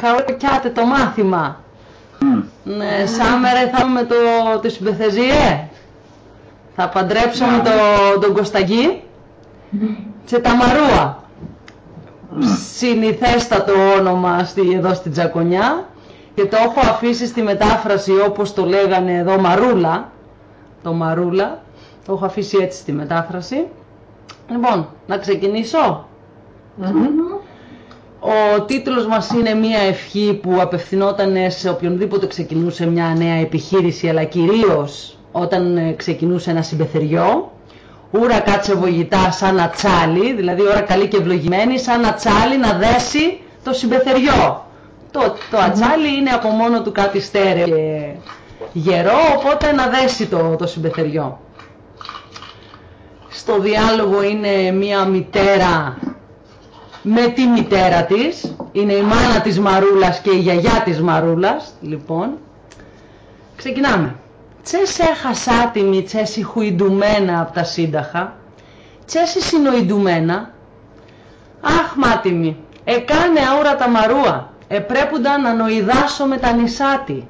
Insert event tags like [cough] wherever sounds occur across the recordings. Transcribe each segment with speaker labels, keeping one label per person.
Speaker 1: Καροκιάτε το μάθημα. Ναι, Σάμερε θα με το, το συμπεθεζίε. Θα παντρέψουμε το, τον Κωσταγί και τα Μαρούα. Συνηθέστατο όνομα στη, εδώ στην Τζακονιά και το έχω αφήσει στη μετάφραση όπως το λέγανε εδώ Μαρούλα. Το Μαρούλα. Το έχω αφήσει έτσι στη μετάφραση. Λοιπόν, να ξεκινήσω. Ο τίτλος μας είναι μια ευχή που απευθυνόταν σε οποιονδήποτε ξεκινούσε μια νέα επιχείρηση, αλλά κυρίως όταν ε, ξεκινούσε ένα συμπεθεριό. Ούρα κάτσε βογητά σαν ατσάλι, δηλαδή ώρα καλή και ευλογημένη, σαν ατσάλι να δέσει το συμπεθεριό. Το, το ατσάλι είναι από μόνο του κάτι στέρεο και γερό, οπότε να δέσει το, το συμπεθεριό. Στο διάλογο είναι μία μητέρα με τη μητέρα της, είναι η μάνα της Μαρούλας και η γιαγιά της Μαρούλας, λοιπόν. Ξεκινάμε. Τσέσαι χασάτιμη, τσέσαι χουιντουμένα από τα σύνταχα, τσέσαι συνοϊντουμένα. Αχ μάτιμη, εκάνε αόρατα μαρούα, επρέποντα να νοηδάσω με τα νησάτη.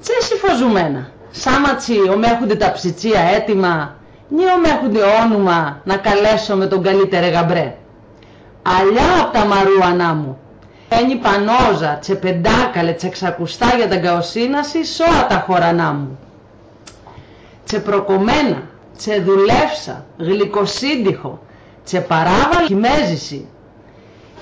Speaker 1: Τσέσαι φωζουμένα, σάματσι ομέχονται τα ψητσία έτοιμα, νι ομέχονται όνομα να καλέσω με τον καλύτερε γαμπρέ. Αλλιά απ' τα μαρούανά μου, Ένι πανόζα, τσε πεντάκαλε, τσε ξακουστά για τα γκαοσύναση, σώα τα χωρανά μου. Τσε προκομμένα, τσε δουλεύσα, γλυκοσύντυχο, τσε παράβαλ χιμέζηση.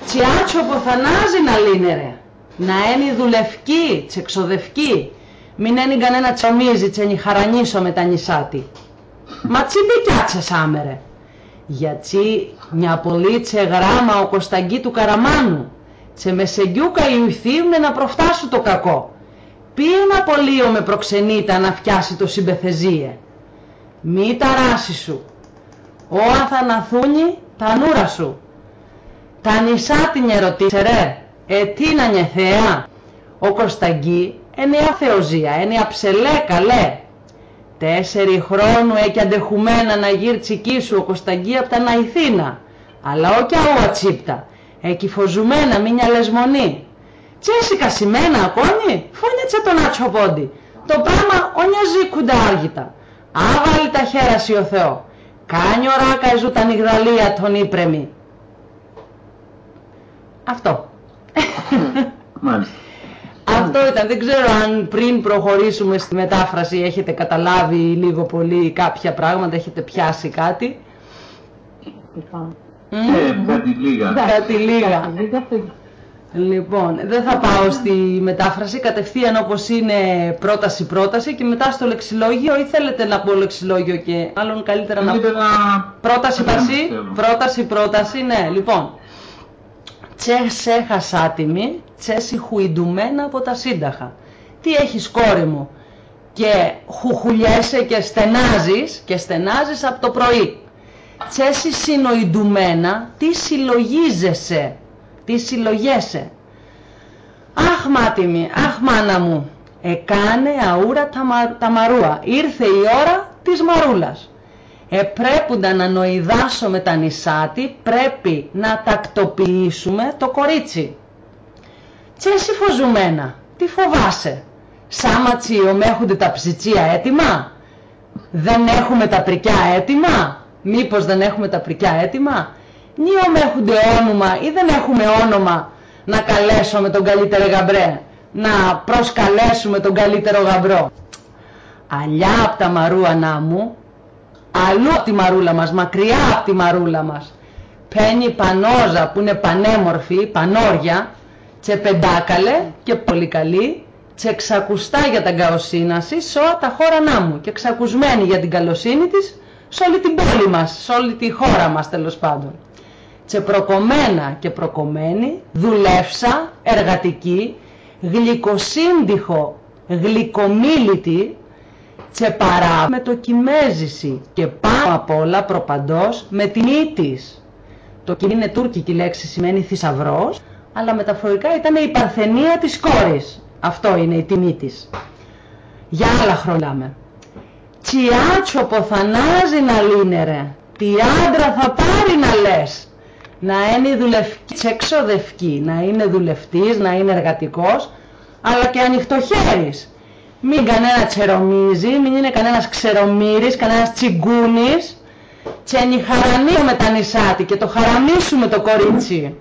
Speaker 1: Τσε άτσο ποθανάζει να λύνερε, να ένι δουλευκή, τσε ξοδευκή, μην ένι κανένα τσομίζει, τσε χαρανίσω με τα νησάτη. Μα τσι μπικιάτσε σάμερε. Γιατί μια πολύ τσε γράμμα ο Κωσταγκή του Καραμάνου, σε μεσεγγιούκα ιουθίουνε να προφτάσου το κακό. Ποιον απολύω με προξενήτα να φτιάσει το συμπεθεζίε. Μη ταράσει σου. Ω αθαναθούνι τα νούρα σου. Τα νησά την ερωτήσε ρε. Ε τι να νιεθέα. Ο Κωσταγκή ενέα θεοζία, ενέα ψελέ καλέ. Τέσσερι χρόνου έχει αντεχουμένα να γύρει σου ο Κωσταγκή απ' τα Ναϊθίνα. Αλλά όχι αού ατσίπτα εκυφοζουμένα μήνια λεσμονή. Τσέσι κασιμένα ακόμη, φώνιατσε τον άτσο πόντι. Το πράγμα ονιαζεί κουντάργητα. Άβαλει τα χέραση ο Θεό. Κάνει οράκα ζου τα νυγδαλία τον ύπρεμι. Αυτό. Αυτό ήταν. Δεν ξέρω αν πριν προχωρήσουμε στη μετάφραση έχετε καταλάβει λίγο πολύ κάποια πράγματα, έχετε πιάσει κάτι.
Speaker 2: Ε, κάτι λίγα.
Speaker 1: Κάτι λίγα. Λοιπόν, δεν θα πάω στη μετάφραση, κατευθείαν όπως είναι πρόταση-πρόταση και μετά στο λεξιλόγιο ή θέλετε να πω λεξιλόγιο και άλλον καλύτερα να... Πρόταση-πασί, πρόταση-πρόταση, ναι, λοιπόν. Τσέσαι χασάτιμη, τσέσι χουιντουμένα από τα σύνταχα. Τι έχεις κόρη μου και χουχουλιέσαι και στενάζεις και στενάζεις από το πρωί τσέσι συνοηντουμένα, τι συλλογίζεσαι, τι συλλογέσαι. Αχ μάτι αχ μάνα μου, εκάνε αούρα τα, μαρούα, ήρθε η ώρα της μαρούλας. Επρέποντα να νοηδάσω με τα νησάτη, πρέπει να τακτοποιήσουμε το κορίτσι. Τσέσι φωζουμένα, τι φοβάσαι; Σάματσι ομέχονται τα ψητσία έτοιμα; Δεν έχουμε τα πρικιά έτοιμα; Μήπως δεν έχουμε τα πρικιά έτοιμα; Νιώμε έχονται όνομα ή δεν έχουμε όνομα; Να καλέσουμε τον καλύτερο γαμπρέ. Να προσκαλέσουμε τον καλύτερο γαμπρό. Αλλιά από τα μαρούανά μου, αλλού από τη μαρούλα μας, μακριά από τη μαρούλα μας. Παίρνει πανόζα που είναι πανέμορφη, πανόρια, τσε πεντάκαλε και πολύ καλή, τσε ξακουστά για τα γκαοσύναση, σώα τα χώρανά μου και ξακουσμένη για την καλοσύνη της, σε όλη την πόλη μας, σε όλη τη χώρα μας τέλος πάντων. Και προκομμένα και προκομμένη, δουλεύσα, εργατική, γλυκοσύντυχο, γλυκομίλητη, και παρά με το κιμέζηση και πάνω απ' όλα προπαντός με την ήτης. Το κοινή είναι τουρκική λέξη, σημαίνει θησαυρός, αλλά μεταφορικά ήταν η παρθενία της κόρης. Αυτό είναι η τιμή της. Για άλλα χρόνια άτσο ποθανάζει να λύνε ρε. Τι άντρα θα πάρει να λες. να είναι δουλευκή, εξοδευκή, να είναι δουλευτής, να είναι εργατικός, αλλά και ανοιχτοχέρης. Μην κανένας τσερομίζει, μην είναι κανένας ξερομύρης, κανένας τσιγκούνης, με τα νησάτη και το χαραμίσουμε το κορίτσι.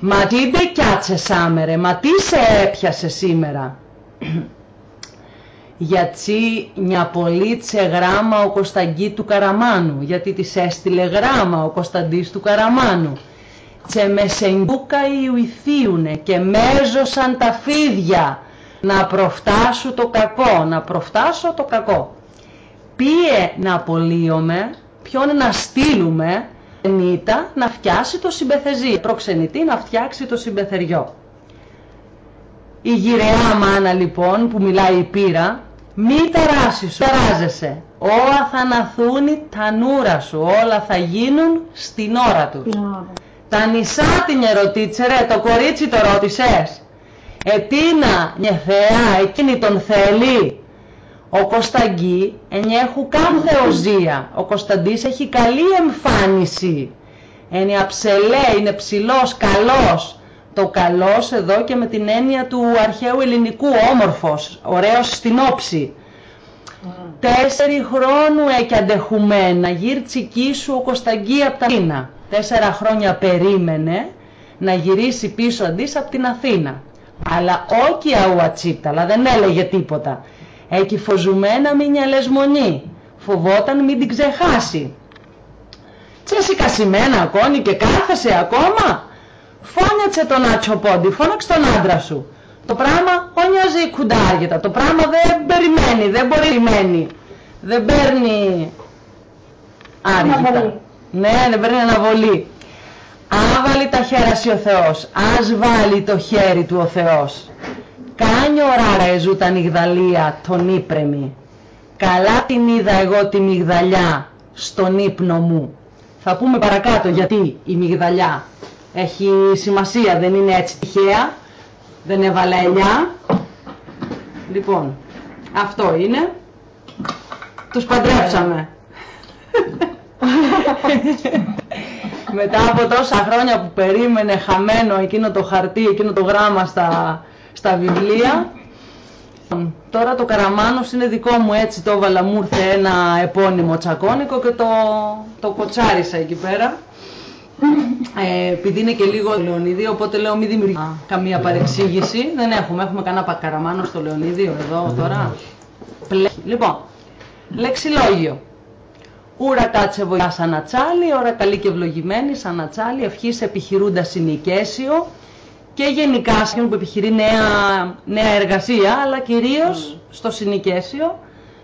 Speaker 1: Μα τι δεν κάτσε σάμερε, μα τι σε έπιασε σήμερα; [clears throat] Γιατί μια πολίτσε γράμμα ο Κωνσταντή του Καραμάνου, γιατί της έστειλε γράμμα ο Κωνσταντής του Καραμάνου. Και με σεντούκα Ιουηθίουνε και μέζωσαν τα φίδια να προφτάσω το κακό, να προφτάσω το κακό. Πίε να απολύομαι, ποιον να στείλουμε, νύτα να φτιάσει το συμπεθεζή, προξενητή να φτιάξει το συμπεθεριό. Η γυραιά μάνα λοιπόν που μιλάει η πύρα, μη ταράσει σου, ταράζεσαι. Όλα θα αναθούν τα νούρα σου, όλα θα γίνουν στην ώρα τους. Τα νησά την ερωτήτσερε, το κορίτσι το ρώτησες. Ετίνα, νιεθέα, εκείνη τον θέλει. Ο Κωνσταντή ενέχου κάθε οζία. Ο Κωνσταντής έχει καλή εμφάνιση. Είναι αψελέ, είναι ψηλός, καλός. Το καλός εδώ και με την έννοια του αρχαίου ελληνικού, όμορφος, ωραίος στην όψη. Mm. Τέσσερι χρόνου έχει αντεχουμένα, γύρτσι σου ο Κωνσταντή από τα Αθήνα. Τέσσερα χρόνια περίμενε να γυρίσει πίσω αντίς από την Αθήνα. Αλλά όχι αουατσίτα, αλλά δεν έλεγε τίποτα. Έχει φωζουμένα μια λεσμονή. Φοβόταν μην την ξεχάσει. Τσέσι κασιμένα ακόμη και κάθεσαι ακόμα. Φώνιατσε τον άτσο πόντι, φώναξε τον άντρα σου. Το πράγμα όνιαζε κουντάργετα. Το πράγμα δεν περιμένει, δεν μπορεί περιμένει. Δεν παίρνει άργητα. Ναι, δεν παίρνει αναβολή. Άβαλει τα χέραση ο Θεός. Ας βάλει το χέρι του ο Θεός. Κάνιο ωράρα εζού τα νυγδαλία τον ύπρεμη. Καλά την είδα εγώ τη μυγδαλιά στον ύπνο μου. Θα πούμε παρακάτω γιατί η μυγδαλιά έχει σημασία, δεν είναι έτσι τυχαία. Δεν έβαλε ελιά. Λοιπόν, αυτό είναι. Τους παντρέψαμε. Μετά από τόσα χρόνια που περίμενε χαμένο εκείνο το χαρτί, εκείνο το γράμμα στα, στα βιβλία. Τώρα το Καραμάνος είναι δικό μου, έτσι το έβαλα, μου ήρθε ένα επώνυμο τσακώνικο και το, το κοτσάρισα εκεί πέρα. Ε, επειδή είναι και λίγο Λεωνίδιο, οπότε λέω μην δημιουργεί καμία παρεξήγηση. Δεν έχουμε, έχουμε κανένα καραμάνο στο Λεωνίδιο εδώ τώρα. Λοιπόν, λεξιλόγιο. Ούρα κάτσε βοηθά σαν ατσάλι, ώρα καλή και ευλογημένη σαν ατσάλι, ευχής επιχειρούντα συνοικέσιο και γενικά σχεδόν που επιχειρεί νέα, νέα εργασία, αλλά κυρίως στο συνοικέσιο,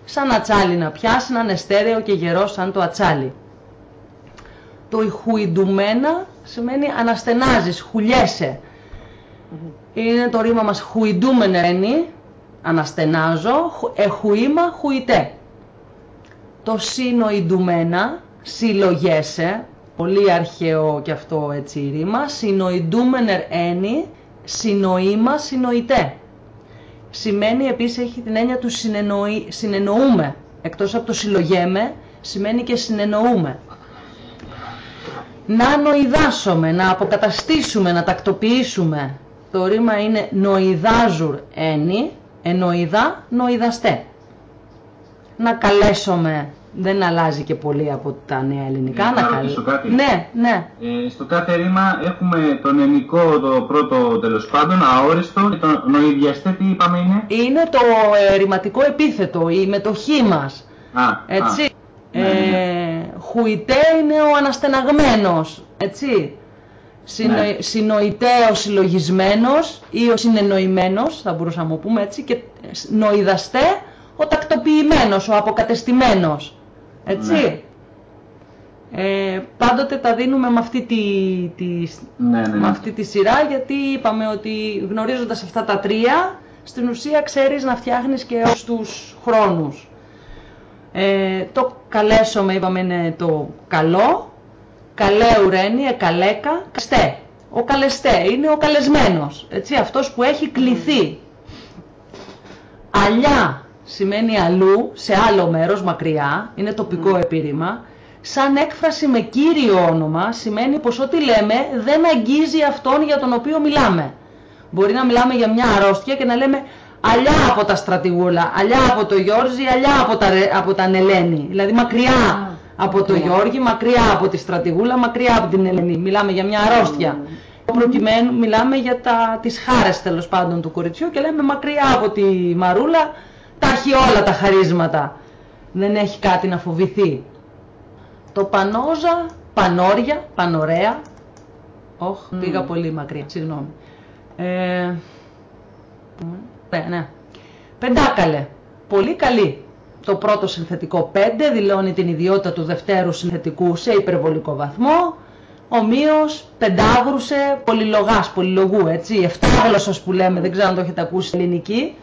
Speaker 1: σαν ατσάλι να πιάσει, να είναι στέρεο και γερό σαν το ατσάλι. Το ηχουιντουμένα σημαίνει αναστενάζεις, χουλιέσαι. Είναι το ρήμα μας χουιντούμενερενι, αναστενάζω, εχουίμα, χουιτέ το συνοηντουμένα, συλλογέσαι, πολύ αρχαίο και αυτό έτσι ρήμα, συνοηντούμενερ ένι, συνοήμα, συνοητέ. Σημαίνει επίσης έχει την έννοια του συνεννοεί, συνεννοούμε, εκτός από το συλλογέμε, σημαίνει και συνεννοούμε. Να νοηδάσουμε, να αποκαταστήσουμε, να τακτοποιήσουμε. Το ρήμα είναι νοηδάζουρ ένι, ενοηδά, νοηδαστέ να καλέσουμε δεν αλλάζει και πολύ από τα νέα ελληνικά.
Speaker 2: να κάτι.
Speaker 1: Ναι, ναι.
Speaker 2: Ε, στο κάθε ρήμα έχουμε τον ελληνικό το πρώτο τέλος πάντων, αόριστο, και τον νοηδιαστέ τι είπαμε είναι;
Speaker 1: Είναι το ε, ρηματικό επίθετο, η μετοχή μας.
Speaker 2: Α,
Speaker 1: έτσι.
Speaker 2: Α, ναι, ναι, ναι.
Speaker 1: Ε, χουιτέ είναι ο αναστεναγμένος, έτσι. Συνο, ναι. Συνοητέ ο συλλογισμένος ή ο συνεννοημένος, θα μπορούσαμε να πούμε έτσι, και νοηδαστέ ο τακτοποιημένος, ο αποκατεστημένος. Έτσι. Ναι. Ε, πάντοτε τα δίνουμε με αυτή τη, τη,
Speaker 2: ναι, ναι,
Speaker 1: με αυτή τη σειρά γιατί είπαμε ότι γνωρίζοντας αυτά τα τρία στην ουσία ξέρεις να φτιάχνεις και ως τους χρόνους. Ε, το καλέσομαι είπαμε είναι το καλό, καλέ ουρένι, εκαλέκα, καστέ. Ο καλεστέ είναι ο καλεσμένος, έτσι, αυτός που έχει κληθεί. Αλιά σημαίνει αλλού, σε άλλο μέρος, μακριά, είναι τοπικό mm. επίρρημα. σαν έκφραση με κύριο όνομα σημαίνει πως ό,τι λέμε δεν αγγίζει αυτόν για τον οποίο μιλάμε. Μπορεί να μιλάμε για μια αρρώστια και να λέμε αλλιά από τα στρατηγούλα, αλλιά από το Γιώργη, αλλιά από τα, από τα Νελένη. Δηλαδή μακριά από το Γιώργη, μακριά από τη στρατηγούλα, μακριά από την Ελένη. Μιλάμε για μια αρρώστια. Προκειμένου μιλάμε για τα, τις χάρες τέλος πάντων του κοριτσιού και λέμε μακριά από τη Μαρούλα τα έχει όλα τα χαρίσματα. Δεν έχει κάτι να φοβηθεί. Το πανόζα, πανόρια, πανωρέα. Όχ, πήγα πολύ μακριά, συγγνώμη. Ε, ναι, ναι. Πεντάκαλε. Πολύ καλή. Το πρώτο συνθετικό 5 δηλώνει την ιδιότητα του δευτέρου συνθετικού σε υπερβολικό βαθμό. Ομοίως πεντάγρουσε πολυλογάς, πολυλογού, έτσι, εφτάγλωσσος που λέμε, δεν ξέρω αν το έχετε ακούσει ελληνική.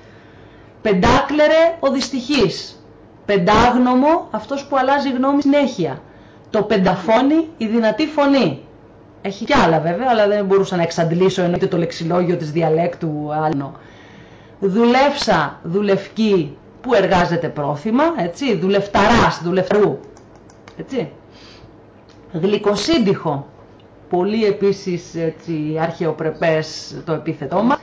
Speaker 1: Πεντάκλερε ο δυστυχής. Πεντάγνωμο αυτός που αλλάζει γνώμη συνέχεια. Το πενταφώνι η δυνατή φωνή. Έχει κι άλλα βέβαια, αλλά δεν μπορούσα να εξαντλήσω εννοείται το λεξιλόγιο της διαλέκτου άλλο. Δουλεύσα, δουλευκή, που εργάζεται πρόθυμα, έτσι, δουλευταράς, δουλευταρού, έτσι. Γλυκοσύντυχο, πολύ επίσης έτσι, αρχαιοπρεπές το επίθετό μας,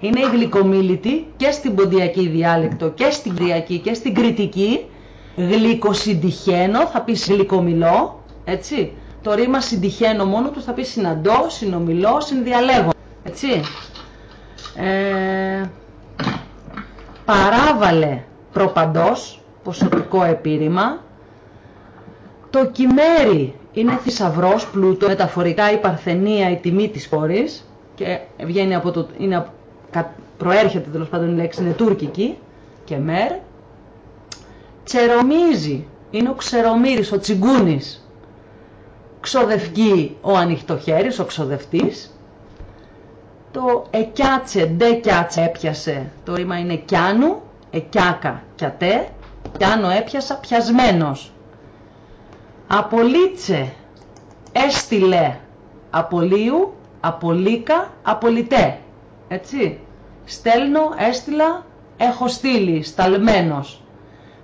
Speaker 1: είναι η γλυκομίλητη και στην ποντιακή διάλεκτο και στην κριακή και στην κριτική, γλυκοσυντυχαίνω, θα πεις γλυκομιλώ, έτσι. Το ρήμα συντυχαίνω μόνο του θα πεις συναντώ, συνομιλώ, συνδιαλέγω, έτσι. Ε, παράβαλε προπαντός, ποσοτικό επίρρημα. Το κυμέρι είναι θησαυρός πλούτο, μεταφορικά η παρθενία, η τιμή της χώρης και βγαίνει από το, είναι, προέρχεται τέλος πάντων η λέξη, είναι τουρκική και μέρ. Τσερομίζει, είναι ο ξερομύρης, ο τσιγκούνης. Ξοδευκή ο ανοιχτοχέρης, ο ξοδευτής. Το εκιάτσε, ντε κιάτσε έπιασε, το ρήμα είναι κιάνου, εκιάκα κιατέ, κιάνο έπιασα πιασμένος. Απολύτσε, έστειλε, απολύου, απολύκα, απολυτέ. Έτσι. Στέλνω, έστειλα, έχω στείλει, σταλμένος.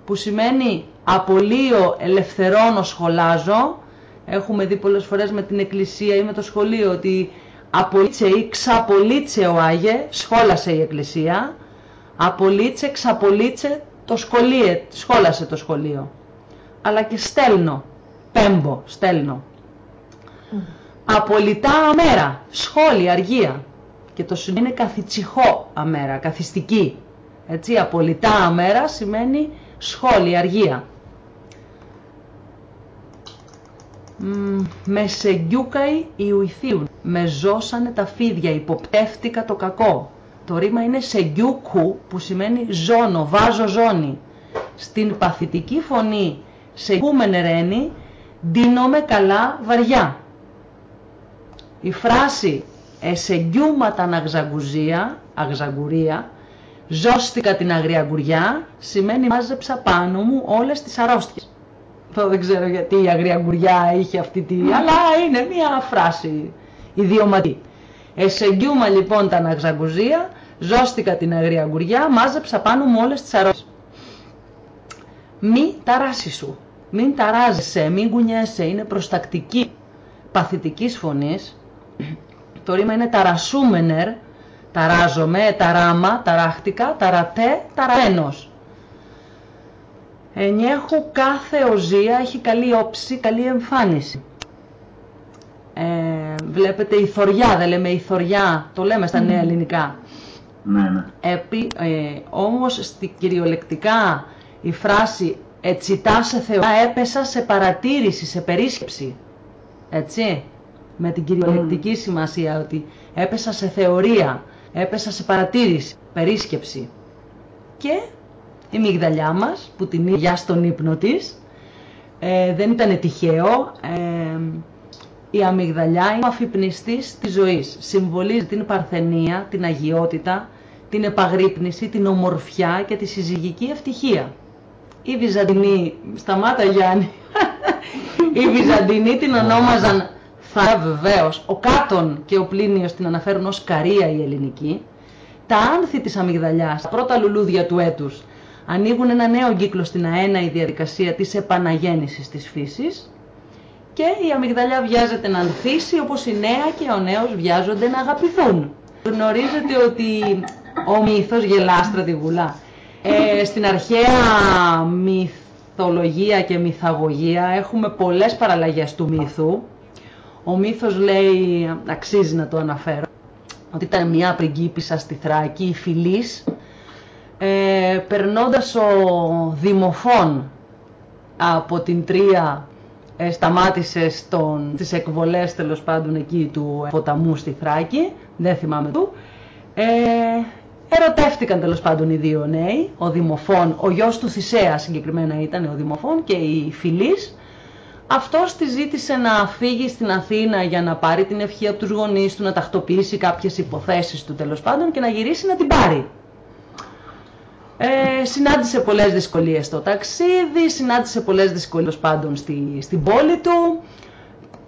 Speaker 1: Που σημαίνει απολύω, ελευθερώνω, σχολάζω. Έχουμε δει πολλές φορές με την εκκλησία ή με το σχολείο ότι απολύτσε ή ξαπολύτσε ο Άγιε, σχόλασε η εκκλησία. Απολύτσε, ξαπολύτσε, το σχολείο, σχόλασε το σχολείο. Αλλά και στέλνω, πέμπω, στέλνω. Απολυτά αμέρα, σχόλη, αργία. Και το σημαίνει είναι καθητσιχό αμέρα, καθιστική. Έτσι, απολυτά αμέρα σημαίνει σχόλη, αργία. Με σεγγιούκαοι Ιουηθίουν, με ζώσανε τα φίδια, υποπτεύτηκα το κακό. Το ρήμα είναι σεγγιούκου που σημαίνει ζώνο, βάζω ζώνη. Στην παθητική φωνή σεγγούμενε ρένι, ντύνομαι καλά βαριά. Η φράση εσεγγιούματα αγζαγκουζία, αγζαγκουρία, ζώστηκα την αγριαγκουριά, σημαίνει μάζεψα πάνω μου όλες τις αρρώστιες. δεν ξέρω γιατί η αγριαγκουριά είχε αυτή τη... αλλά είναι μια φράση ιδιωματή. Εσεγγιούμα λοιπόν τα αγζαγκουζία, ζώστηκα την αγριαγκουριά, μάζεψα πάνω μου όλες τις αρρώστιες. Μη ταράσει σου, μην ταράζεσαι, μην κουνιέσαι, είναι προστακτική παθητικής φωνής, το ρήμα είναι ταρασούμενερ, ταράζομαι, ταράμα, ταράχτηκα, ταρατέ, ταραμένος. Ενιέχου κάθε οζία έχει καλή όψη, καλή εμφάνιση. Ε, βλέπετε η θωριά, δεν λέμε η θωριά, το λέμε στα νέα ελληνικά.
Speaker 2: Ναι, ναι.
Speaker 1: Επί, ε, όμως στη κυριολεκτικά η φράση «ετσιτά σε Θεό» έπεσα σε παρατήρηση, σε περίσκεψη. Έτσι με την κυριολεκτική σημασία ότι έπεσα σε θεωρία, έπεσα σε παρατήρηση, περίσκεψη. Και η μυγδαλιά μας που την είδα στον ύπνο της, ε, δεν ήταν τυχαίο, ε, η αμυγδαλιά είναι ο αφυπνιστής της ζωής. Συμβολίζει την παρθενία, την αγιότητα, την επαγρύπνηση, την ομορφιά και τη συζυγική ευτυχία. Η Βυζαντινή, σταμάτα Γιάννη, [laughs] οι Βυζαντινοί την ονόμαζαν θα βεβαίως, ο Κάτων και ο Πλήνιος την αναφέρουν ως καρία η ελληνική, τα άνθη της αμυγδαλιάς, τα πρώτα λουλούδια του έτους, ανοίγουν ένα νέο κύκλο στην αένα η διαδικασία της επαναγέννησης της φύσης και η αμυγδαλιά βιάζεται να ανθίσει όπως η νέα και ο νέος βιάζονται να αγαπηθούν. Γνωρίζετε ότι ο μύθος γελά στρατηγουλά. Ε, στην αρχαία μυθολογία και μυθαγωγία έχουμε πολλές παραλλαγές του μύθου. Ο μύθος λέει, αξίζει να το αναφέρω, ότι ήταν μια πριγκίπισσα στη Θράκη, η Φιλής, ε, περνώντας ο Δημοφών από την Τρία ε, σταμάτησε στον, στις εκβολές τέλος πάντων εκεί του ποταμού στη Θράκη, δεν θυμάμαι του. Ε, ερωτεύτηκαν τέλος πάντων οι δύο νέοι, ο Δημοφών, ο γιος του Θησέα συγκεκριμένα ήταν ο Δημοφών και η Φιλής. Αυτός τη ζήτησε να φύγει στην Αθήνα για να πάρει την ευχή από τους γονείς του, να τακτοποιήσει κάποιες υποθέσεις του τέλος πάντων και να γυρίσει να την πάρει. Ε, συνάντησε πολλές δυσκολίες στο ταξίδι, συνάντησε πολλές δυσκολίες πάντων στη, στην πόλη του,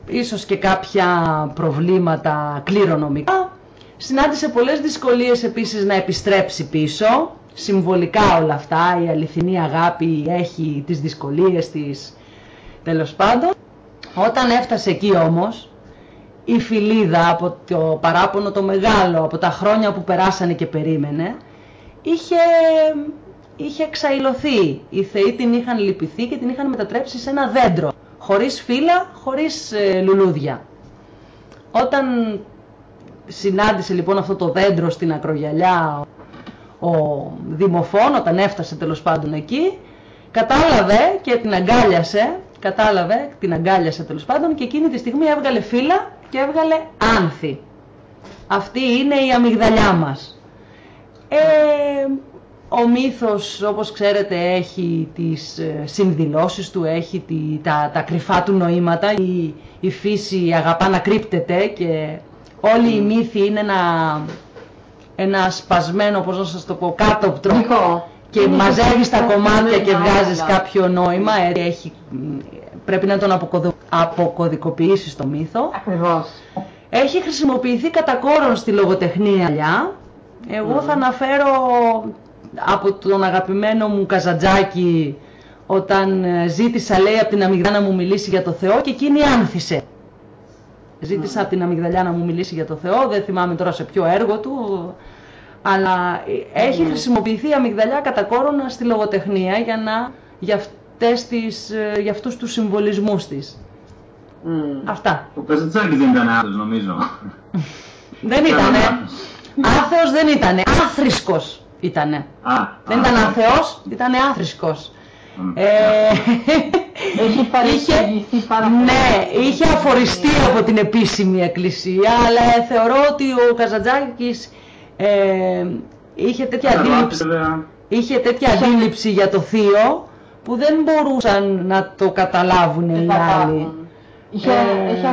Speaker 1: ίσως και κάποια προβλήματα κληρονομικά. Συνάντησε πολλές δυσκολίες επίσης να επιστρέψει πίσω, συμβολικά όλα αυτά, η αληθινή αγάπη έχει τις δυσκολίες της τέλος πάντων. Όταν έφτασε εκεί όμως, η Φιλίδα από το παράπονο το μεγάλο, από τα χρόνια που περάσανε και περίμενε, είχε, είχε εξαϊλωθεί. Οι θεοί την είχαν λυπηθεί και την είχαν μετατρέψει σε ένα δέντρο. Χωρίς φύλλα, χωρίς ε, λουλούδια. Όταν συνάντησε λοιπόν αυτό το δέντρο στην ακρογιαλιά ο Δημοφών, όταν έφτασε τέλος πάντων εκεί, κατάλαβε και την αγκάλιασε, κατάλαβε, την αγκάλιασε τέλος πάντων και εκείνη τη στιγμή έβγαλε φύλλα και έβγαλε άνθη. Αυτή είναι η αμυγδαλιά μας. Ε, ο μύθος, όπως ξέρετε, έχει τις ε, συνδηλώσεις του, έχει τη, τα, τα κρυφά του νοήματα. Η, η φύση αγαπά να κρύπτεται και όλοι οι μύθοι είναι ένα, ένα σπασμένο, πώς να σας το πω, κάτωπτρο. Και είναι μαζεύεις τα κομμάτια και βγάζεις κάποιο νόημα. Ε, έχει, πρέπει να τον αποκωδικοποιήσεις το μύθο.
Speaker 3: Ακριβώς.
Speaker 1: Έχει χρησιμοποιηθεί κατά κόρον στη λογοτεχνία εγώ θα αναφέρω από τον αγαπημένο μου Καζαντζάκη όταν ε, ζήτησα λέει από την αμυγδαλιά να μου μιλήσει για το Θεό και εκείνη άνθησε. Ζήτησα από την αμυγδαλιά να μου μιλήσει για το Θεό, δεν θυμάμαι τώρα σε ποιο έργο του, αλλά ε, έχει χρησιμοποιηθεί η αμυγδαλιά κατά κόρονα στη λογοτεχνία για, να, για, αυτές τις, ε, για αυτούς τους συμβολισμούς της. Αυτά.
Speaker 2: Ο Καζαντζάκης δεν ήταν άλλος νομίζω.
Speaker 1: δεν ήτανε. Άθεος δεν ήτανε, άθρησκος ήτανε. δεν ήταν αθεός, ήτανε άθρησκος.
Speaker 3: Ε, [laughs] Έχει παρεξηγηθεί πάρα πολύ.
Speaker 1: Ναι, είχε αφοριστεί από την επίσημη εκκλησία, αλλά θεωρώ ότι ο Καζαντζάκης ε, είχε τέτοια αντίληψη, είχε τέτοια αντίληψη για το θείο που δεν μπορούσαν να το καταλάβουν οι άλλοι.
Speaker 3: Είχε, ε... είχε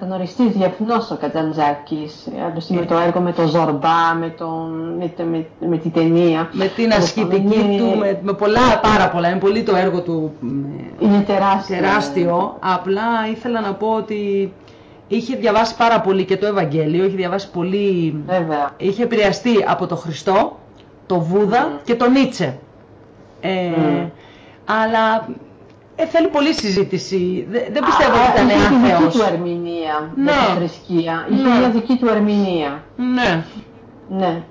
Speaker 3: γνωριστεί διεθνώς ο Κατζαντζάκης, με το έργο με τον Ζορμπά, με, τον, με, με, με την ταινία.
Speaker 1: Με την ασκητική του, με, με, πολλά, πάρα πολλά. Είναι πολύ το έργο του.
Speaker 3: Είναι τεράστιο.
Speaker 1: τεράστιο. Απλά ήθελα να πω ότι είχε διαβάσει πάρα πολύ και το Ευαγγέλιο, είχε διαβάσει πολύ.
Speaker 3: Βέβαια.
Speaker 1: Είχε επηρεαστεί από τον Χριστό, το Βούδα mm. και τον Νίτσε. Ε, mm. Αλλά ε, θέλει πολλή συζήτηση. Δεν, πιστεύω ότι ήταν
Speaker 3: άθεος. Είχε δική του ερμηνεία ναι. για τη θρησκεία. Είχε ναι. μια δική του ερμηνεία.
Speaker 1: Ναι.
Speaker 3: Ναι.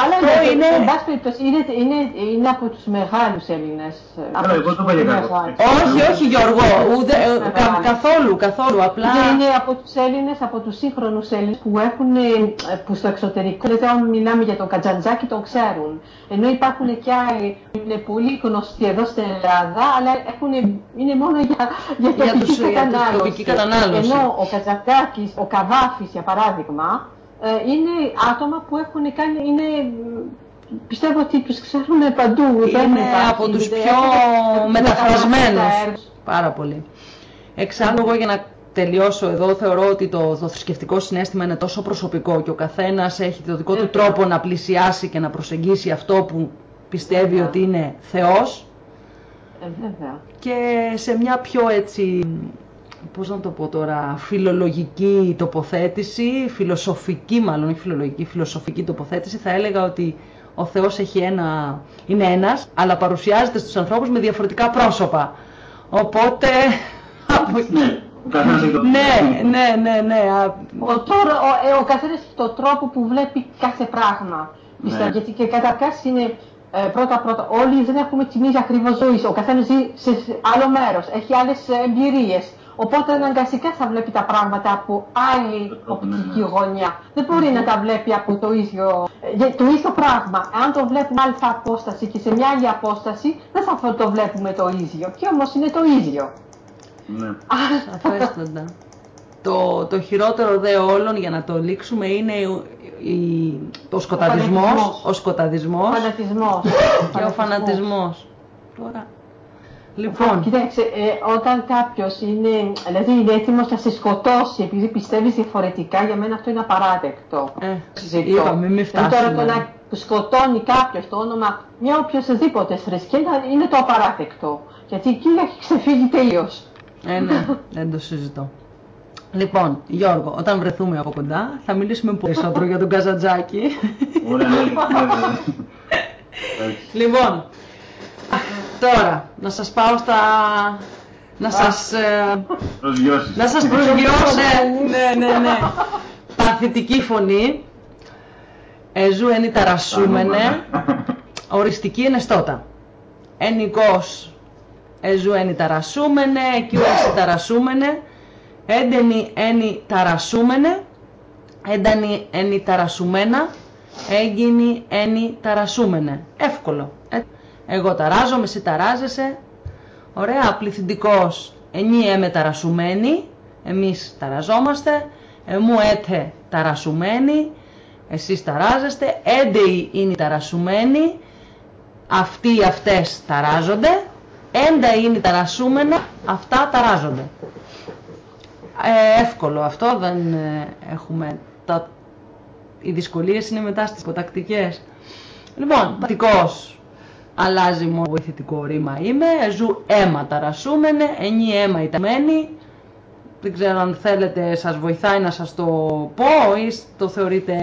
Speaker 3: Αλλά ναι, είναι... είναι, είναι, είναι από τους μεγάλους Έλληνες.
Speaker 2: Ναι, εγώ το
Speaker 1: Όχι, όχι Γιώργο, ούτε, ε, κα, καθόλου, καθόλου, απλά...
Speaker 3: Είναι από τους Έλληνες, από τους σύγχρονους Έλληνες που έχουν, ε, που στο εξωτερικό, δεν όταν μιλάμε για τον Κατζαντζάκη, τον ξέρουν. Ενώ υπάρχουν και άλλοι που είναι πολύ γνωστοί εδώ στην Ελλάδα, αλλά έχουν, είναι μόνο για, για, για τοπική, κατανάλωση. Ενώ ο Κατζαντζάκης, ο Καβάφης για παράδειγμα, ε, είναι άτομα που έχουν κάνει, είναι, πιστεύω ότι τους ξέρουν παντού.
Speaker 1: Είναι από τους πιο μεταφρασμένους. Πάρα πολύ. Εξάλλου εγώ για να τελειώσω εδώ θεωρώ ότι το, το θρησκευτικό συνέστημα είναι τόσο προσωπικό και ο καθένας έχει το δικό του τρόπο να πλησιάσει και να προσεγγίσει αυτό που πιστεύει ότι είναι Θεός.
Speaker 3: Ε,
Speaker 1: και σε μια πιο έτσι πώς να το πω τώρα, φιλολογική τοποθέτηση, φιλοσοφική μάλλον, όχι φιλολογική, φιλοσοφική τοποθέτηση, θα έλεγα ότι ο Θεός έχει ένα, είναι ένας, αλλά παρουσιάζεται στους ανθρώπους με διαφορετικά πρόσωπα. Οπότε από εκεί. Ναι, ναι, ναι, ναι.
Speaker 3: Ο, τώρα, ο, ε, ο καθένας το τρόπο που βλέπει κάθε πράγμα. Πιστεύω, γιατί και καταρχάς είναι ε, πρώτα πρώτα, όλοι δεν έχουμε την ίδια ακριβώς ζωής. Ο καθένας ζει σε άλλο μέρος, έχει άλλες εμπειρίες. Οπότε αναγκαστικά θα βλέπει τα πράγματα από άλλη οπτική ναι. γωνιά. Δεν μπορεί να τα βλέπει από το ίδιο, ε, το ίδιο πράγμα. Αν το βλέπουμε άλλη απόσταση και σε μια άλλη απόσταση, δεν θα το βλέπουμε το ίδιο. Και όμως είναι το ίδιο.
Speaker 2: Ναι.
Speaker 1: Αφέσταντα. το, το χειρότερο δε όλων για να το λήξουμε είναι η, ο σκοταδισμός, ο σκοταδισμός και ο φανατισμός. Τώρα,
Speaker 3: Λοιπόν. Κοιτάξτε, ε, όταν κάποιος είναι, δηλαδή είναι έτοιμος να σε σκοτώσει επειδή πιστεύει διαφορετικά, για μένα αυτό είναι απαράδεκτο.
Speaker 1: Ε, είπαμε, μην φτάσουμε.
Speaker 3: τώρα το να σκοτώνει κάποιος το όνομα μια οποιοδήποτε θρησκεία είναι το απαράδεκτο. Γιατί εκεί έχει ξεφύγει τελείως.
Speaker 1: Ε, ναι, δεν το συζητώ. Λοιπόν, Γιώργο, όταν βρεθούμε από κοντά θα μιλήσουμε περισσότερο για τον Καζαντζάκη.
Speaker 2: Ωραία, ναι, ναι, ναι. [laughs]
Speaker 1: Λοιπόν, τώρα, να σας πάω στα... Να σας... Ε, να σας προσγειώσω, ναι, ναι, ναι. [laughs] Παθητική φωνή. Εζού είναι ταρασούμενε. Οριστική είναι στότα. Ενικός. Εζού είναι ταρασούμενε. Εκείου ταρασούμενε έντενη ένι ταρασούμενε, έντανη ένι ταρασούμενα, έγινε ένι ταρασούμενε. Εύκολο. Ε, εγώ ταράζομαι, εσύ ταράζεσαι. Ωραία, πληθυντικός ενι έμε ταρασουμένη, εμείς ταραζόμαστε, εμού έτε ταρασουμένη, εσείς ταράζεστε, έντεοι είναι ταρασουμένοι, αυτοί αυτές ταράζονται, έντα είναι ταρασούμενα, αυτά ταράζονται. Ε, εύκολο αυτό, δεν ε, έχουμε τα... Οι δυσκολίες είναι μετά στις υποτακτικές. Λοιπόν, πατικός αλλάζει μόνο βοηθητικό ρήμα είμαι, ζου αίμα ταρασούμενε, ενή αίμα ηταμένη. Δεν ξέρω αν θέλετε, σας βοηθάει να σας το πω ή το θεωρείτε...